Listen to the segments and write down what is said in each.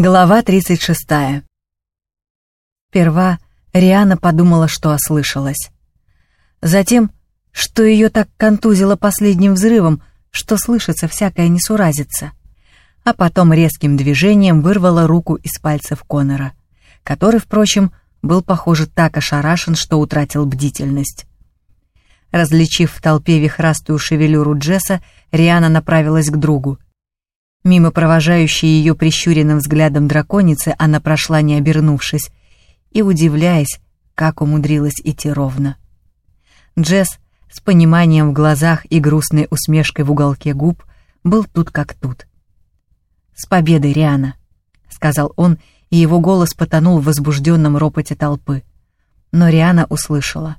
Глава 36. Сперва Риана подумала, что ослышалась. Затем, что ее так контузило последним взрывом, что слышится всякая несуразица. А потом резким движением вырвала руку из пальцев Конора, который, впрочем, был, похоже, так ошарашен, что утратил бдительность. Различив в толпе вихрастую шевелюру Джесса, Риана направилась к другу — Мимо провожающей ее прищуренным взглядом драконицы она прошла, не обернувшись, и удивляясь, как умудрилась идти ровно. Джесс с пониманием в глазах и грустной усмешкой в уголке губ был тут как тут. «С победой, Риана!» — сказал он, и его голос потонул в возбужденном ропоте толпы. Но Риана услышала.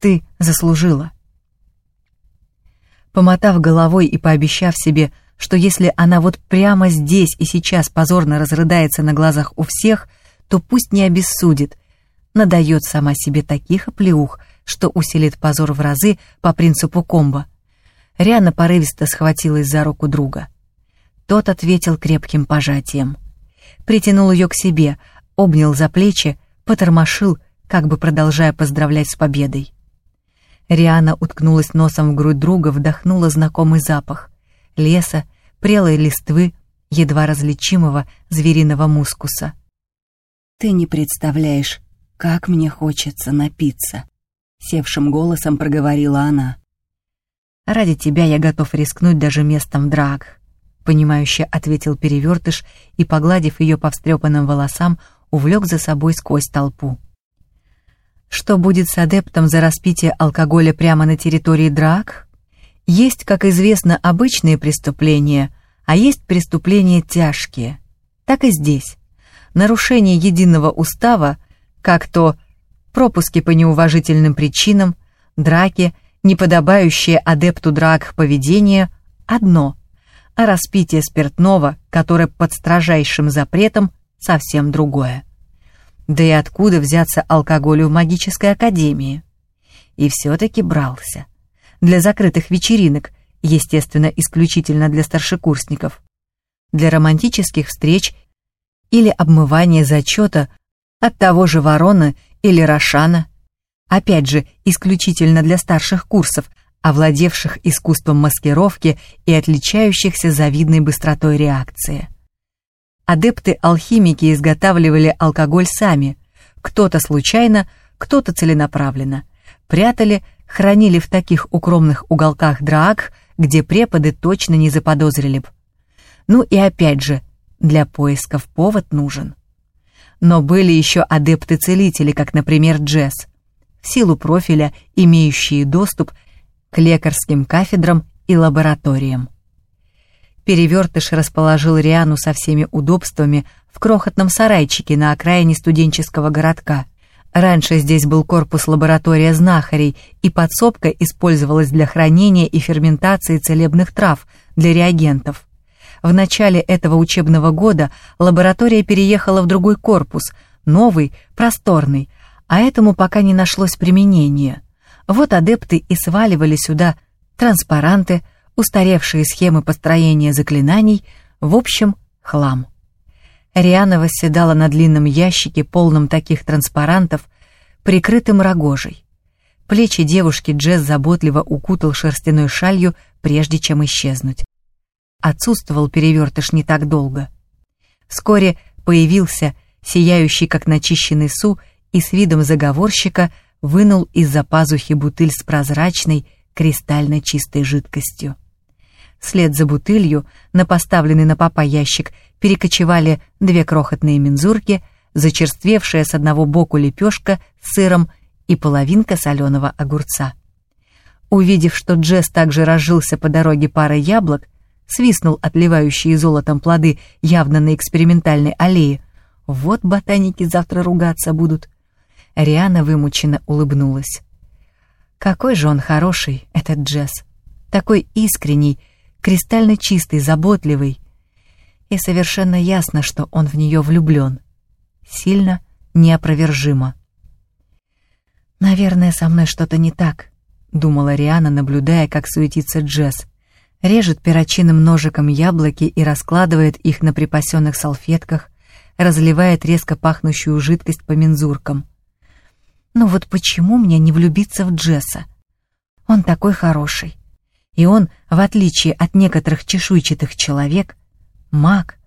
«Ты заслужила!» Помотав головой и пообещав себе, что если она вот прямо здесь и сейчас позорно разрыдается на глазах у всех, то пусть не обессудит, надает сама себе таких оплеух, что усилит позор в разы по принципу комбо. Риана порывисто схватилась за руку друга. Тот ответил крепким пожатием. Притянул ее к себе, обнял за плечи, потормошил, как бы продолжая поздравлять с победой. Риана уткнулась носом в грудь друга, вдохнула знакомый запах леса, прелой листвы, едва различимого звериного мускуса. «Ты не представляешь, как мне хочется напиться», — севшим голосом проговорила она. «Ради тебя я готов рискнуть даже местом драк», — понимающе ответил перевертыш и, погладив ее по встрепанным волосам, увлек за собой сквозь толпу. Что будет с адептом за распитие алкоголя прямо на территории драк? Есть, как известно, обычные преступления, а есть преступления тяжкие. Так и здесь. Нарушение единого устава, как то пропуски по неуважительным причинам, драки, неподобающие адепту драк поведение — одно, а распитие спиртного, которое под строжайшим запретом, совсем другое. Да и откуда взяться алкоголю в магической академии? И все-таки брался — для закрытых вечеринок, естественно, исключительно для старшекурсников, для романтических встреч или обмывания зачета от того же Ворона или Рошана, опять же, исключительно для старших курсов, овладевших искусством маскировки и отличающихся завидной быстротой реакции. Адепты-алхимики изготавливали алкоголь сами, кто-то случайно, кто-то целенаправленно, прятали, хранили в таких укромных уголках драк, где преподы точно не заподозрили б. Ну и опять же, для поисков повод нужен. Но были еще адепты-целители, как, например, Джесс, в силу профиля, имеющие доступ к лекарским кафедрам и лабораториям. Перевертыш расположил Риану со всеми удобствами в крохотном сарайчике на окраине студенческого городка — Раньше здесь был корпус лаборатория знахарей, и подсобка использовалась для хранения и ферментации целебных трав для реагентов. В начале этого учебного года лаборатория переехала в другой корпус, новый, просторный, а этому пока не нашлось применения. Вот адепты и сваливали сюда транспаранты, устаревшие схемы построения заклинаний, в общем, хлам. Риана восседала на длинном ящике, полном таких транспарантов, прикрытым рогожей. Плечи девушки Джесс заботливо укутал шерстяной шалью, прежде чем исчезнуть. Отсутствовал перевертыш не так долго. Вскоре появился, сияющий как начищенный су, и с видом заговорщика вынул из-за пазухи бутыль с прозрачной, кристально чистой жидкостью. Вслед за бутылью на поставленный на попа ящик перекочевали две крохотные мензурки, зачерствевшая с одного боку лепешка с сыром и половинка соленого огурца. Увидев, что Джесс также разжился по дороге парой яблок, свистнул отливающие золотом плоды явно на экспериментальной аллее. Вот ботаники завтра ругаться будут. Риана вымученно улыбнулась. Какой же он хороший, этот Джесс. Такой искренний, кристально чистый, заботливый. И совершенно ясно, что он в нее влюблен. Сильно, неопровержимо. «Наверное, со мной что-то не так», — думала Риана, наблюдая, как суетится Джесс. режет перочинным ножиком яблоки и раскладывает их на припасенных салфетках, разливает резко пахнущую жидкость по мензуркам. Ну вот почему мне не влюбиться в Джесса? Он такой хороший. И он, в отличие от некоторых чешуйчатых человек, маг.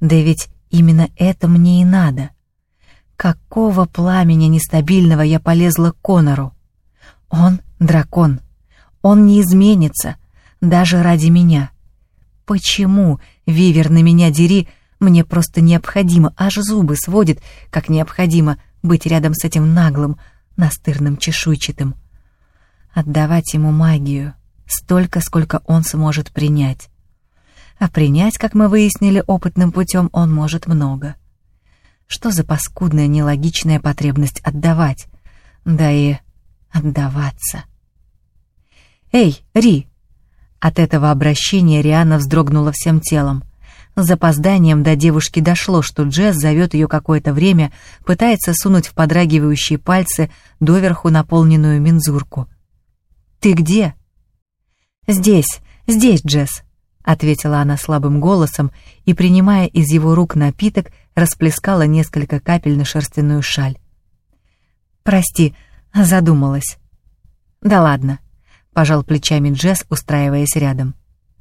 Да ведь именно это мне и надо. Какого пламени нестабильного я полезла к Конору? Он дракон. Он не изменится, даже ради меня. Почему, Вивер, на меня дери, мне просто необходимо, аж зубы сводит, как необходимо быть рядом с этим наглым, настырным чешуйчатым. Отдавать ему магию, столько, сколько он сможет принять. А принять, как мы выяснили опытным путем, он может много. Что за паскудная нелогичная потребность отдавать? Да и отдаваться. «Эй, Ри!» От этого обращения Риана вздрогнула всем телом. С запозданием до девушки дошло, что Джесс зовет ее какое-то время, пытается сунуть в подрагивающие пальцы доверху наполненную мензурку. «Ты где?» «Здесь, здесь, Джесс», — ответила она слабым голосом и, принимая из его рук напиток, расплескала несколько капель на шерстяную шаль. «Прости, задумалась». «Да ладно», — пожал плечами Джесс, устраиваясь рядом.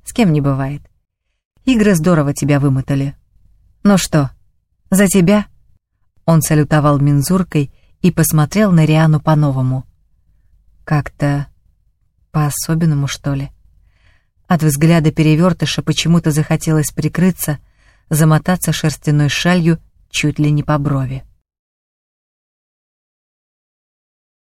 «С кем не бывает. Игры здорово тебя вымотали. Ну что, за тебя?» Он салютовал мензуркой и посмотрел на Риану по-новому. Как-то по-особенному, что ли. От взгляда перевертыша почему-то захотелось прикрыться, замотаться шерстяной шалью чуть ли не по брови.